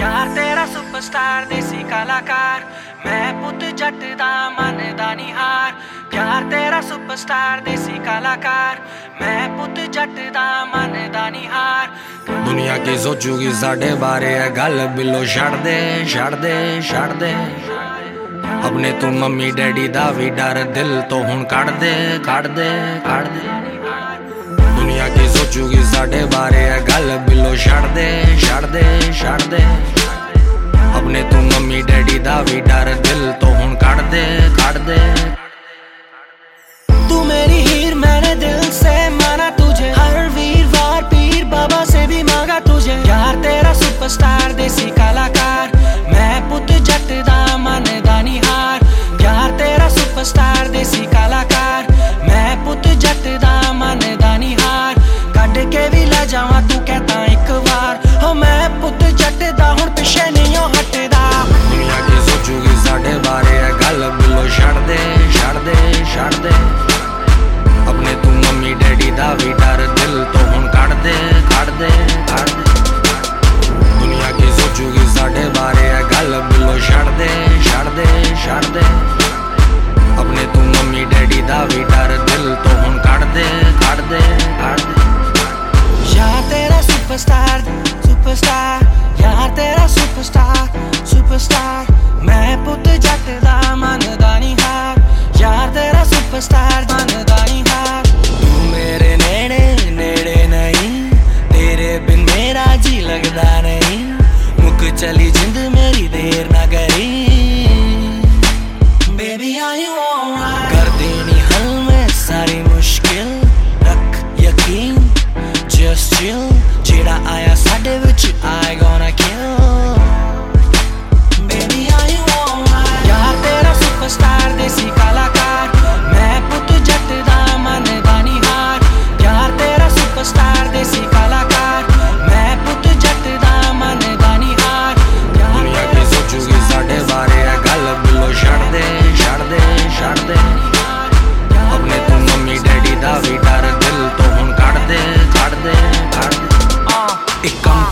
ਯਾਰ ਤੇਰਾ ਸੁਪਰਸਟਾਰ ਦੇਸੀ ਕਲਾਕਾਰ ਮੈਂ ਪੁੱਤ ਜੱਟ ਦਾ ਮੰਨਦਾ ਨਹੀਂ ਹਾਰ ਯਾਰ ਤੇਰਾ ਸੁਪਰਸਟਾਰ ਦੇਸੀ ਕਲਾਕਾਰ ਮੈਂ ਪੁੱਤ ਜੱਟ ਦਾ ਮੰਨਦਾ ਨਹੀਂ ਹਾਰ ਦੁਨੀਆ ਕੀ ਸੋਚੂਗੀ ਸਾਡੇ ਬਾਰੇ ਇਹ ਗੱਲ ਬਿੱਲੋ ਛੱਡ ਦੇ ਛੱਡ ਦੇ ਛੱਡ ਦੇ ਆਪਣੇ ਤੋਂ ਮੰਮੀ ਡੈਡੀ ਦਾ ਵੀ ਡਰ ਦਿਲ ਤੋਂ ਹੁਣ ਕੱਢ ਦੇ ਕੱਢ ਦੇ ਕੱਢ ਦੇ ਦੁਨੀਆ ਕੀ ਸੋਚੂਗੀ ਸਾਡੇ ਬਾਰੇ ਇਹ ਗੱਲ छड़ दे छड़ अपने तू मम्मी डैडी दा भी डर दिल तो हुन काट दे काट दे देसी कलाकार मैं पुत जट दा मन यार तेरा सुपरस्टार देसी कलाकार मैं पुत जट दा मन दा भी ले जावा तू ਛੱਡ ਦੇ ਆਪਣੇ ਤੂੰ ਮੰਮੀ ਡੈਡੀ ਦਾ ਵੀ ਡਰਦੇ ali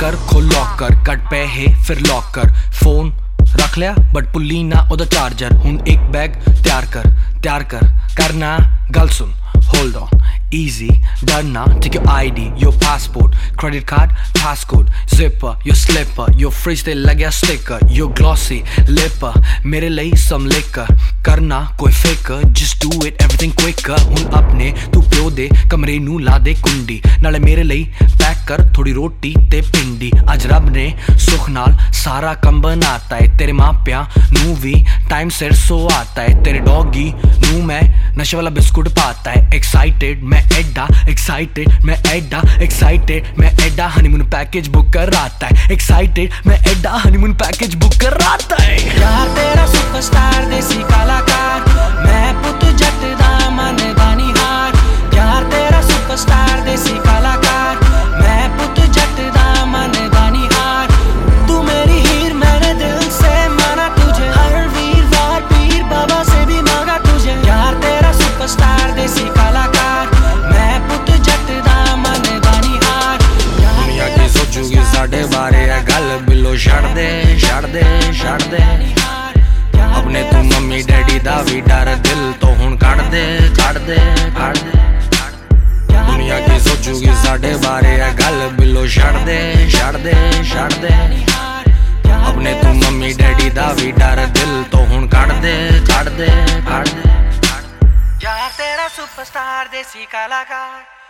लॉकर खोल कर कट पे है फिर लॉकर फोन रख लिया बट पुली ना उधर चार्जर हूं एक बैग तैयार कर तैयार कर करना गल सुन hold on easy. Done take your ID, your passport, credit card, passcode, zipper, your slipper, your fridge they लग गया sticker, your glossy lipper, Mere लिए some liquor. Karna, koi faker, just do it everything quicker. apne, tu pyo de Kamre nu la de kundi ਕੁੰਡੀ, mere ਮੇਰੇ pack kar Thodi roti te pindi Pindi. rab ne, sukh nal Sara kam banata hai Tere ਤੇਰੇ pya, nu vi Time sir so aata hai Tere doggy, nu ਮੈਂ Nashe wala biscuit paata hai Excited, ਮੈਂ मैं एडा excited मैं एडा excited मैं एडा honeymoon package book कर रहा है एक्साइटेड मैं एडा हनीमून पैकेज बुक कर रहा है यार तेरा सुपरस्टार देसी कलाकार ਛੱਡ ਦੇ ਆਪਣੇ ਤੂੰ ਮੰਮੀ ਡੈਡੀ ਦਾ ਵੀ ਡਰ ਦਿਲ ਤੋਂ ਹੁਣ ਕੱਢ ਦੇ ਕੱਢ ਦੇ ਕੱਢ ਦੇ ਦੁਨੀਆ ਕੀ ਸੋਚੂਗੀ ਸਾਡੇ ਬਾਰੇ ਆ ਗੱਲ ਬਿੱਲੋ ਛੱਡ ਦੇ ਛੱਡ ਦੇ ਛੱਡ ਦੇ ਆਪਣੇ ਤੂੰ ਮੰਮੀ ਡੈਡੀ ਦਾ ਵੀ ਡਰ ਦਿਲ ਤੋਂ ਹੁਣ ਕੱਢ ਦੇ ਕੱਢ ਦੇ ਕੱਢ ਦੇ ਯਾ ਤੇਰਾ ਸੁਪਰਸਟਾਰ ਦੇਸੀ ਕਲਾਕਾਰ